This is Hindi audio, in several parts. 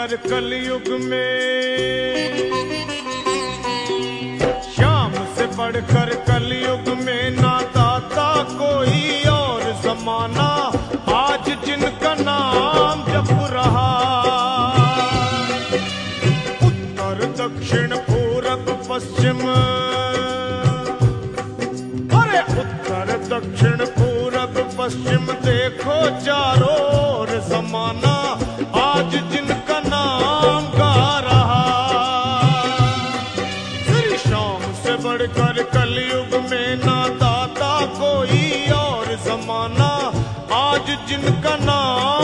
बढ़कर कलयुग में। श्याम से बढ़कर कलयुग में ना दाता कोई और जमाना आज जिनका नाम जप रहा। उत्तर, दक्षिण, पूरब, पश्चिम। अरे उत्तर, दक्षिण, पूरब, पश्चिम देखो चारों ओर जमाना आज जिनका जिनका नाम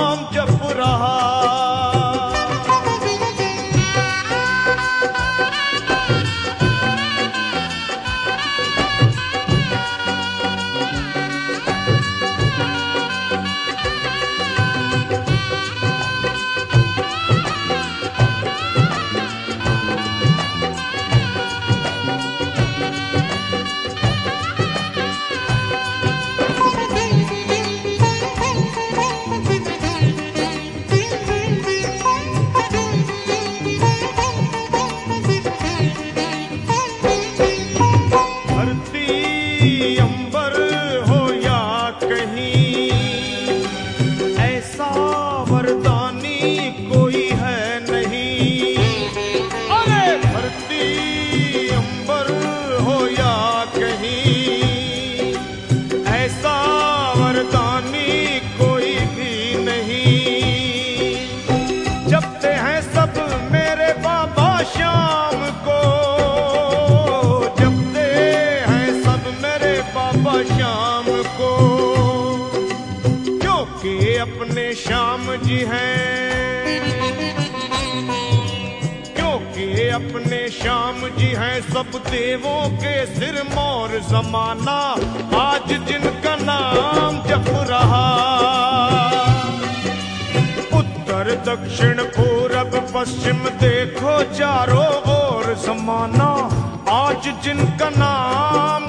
श्याम जी हैं। क्योंकि अपने श्याम जी हैं, सब देवों के सिर मोर समाना आज जिनका नाम जप रहा। उत्तर, दक्षिण, पूरब, पश्चिम देखो चारों ओर समाना आज जिनका नाम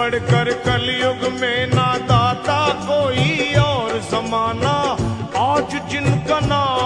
बढ़कर कलयुग में ना दाता कोई और जमाना आज जिनका नाम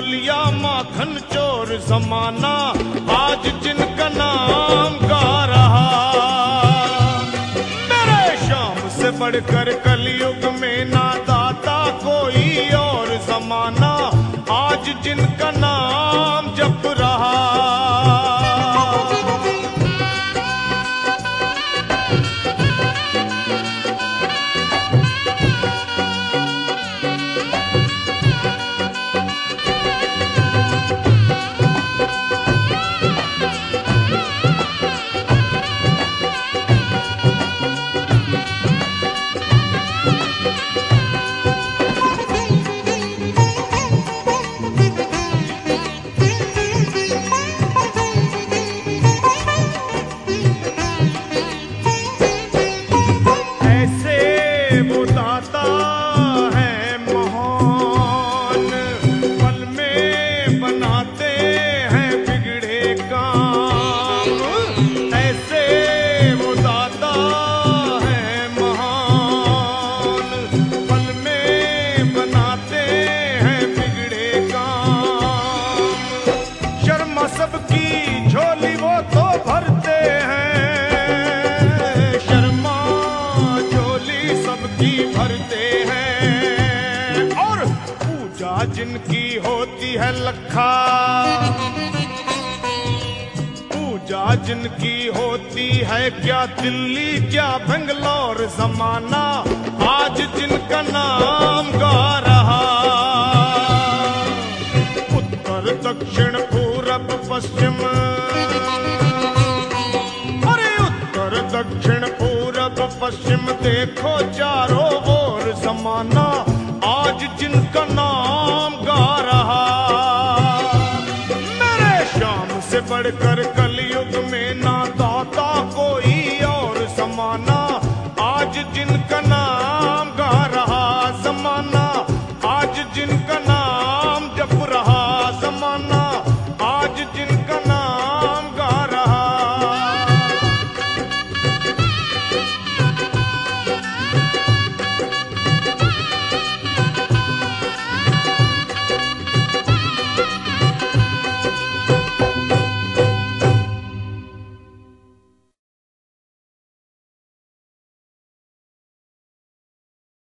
छलिया माखन, चोर, जमाना, आज जिनका नाम गा रहा। मेरे शाम से बढ़कर कलयुग में ना दाता कोई और जमाना, आज जिनका नाम जप Hemos है लखा। पूजा जिनकी होती है क्या दिल्ली, क्या बेंगलोर जमाना? आज जिनका नाम गा रहा। उत्तर, दक्षिण, पूरब, पश्चिम। अरे उत्तर, दक्षिण, पूरब, पश्चिम देखो चारों ओर जमाना। आज जिनका नाम रहा मेरे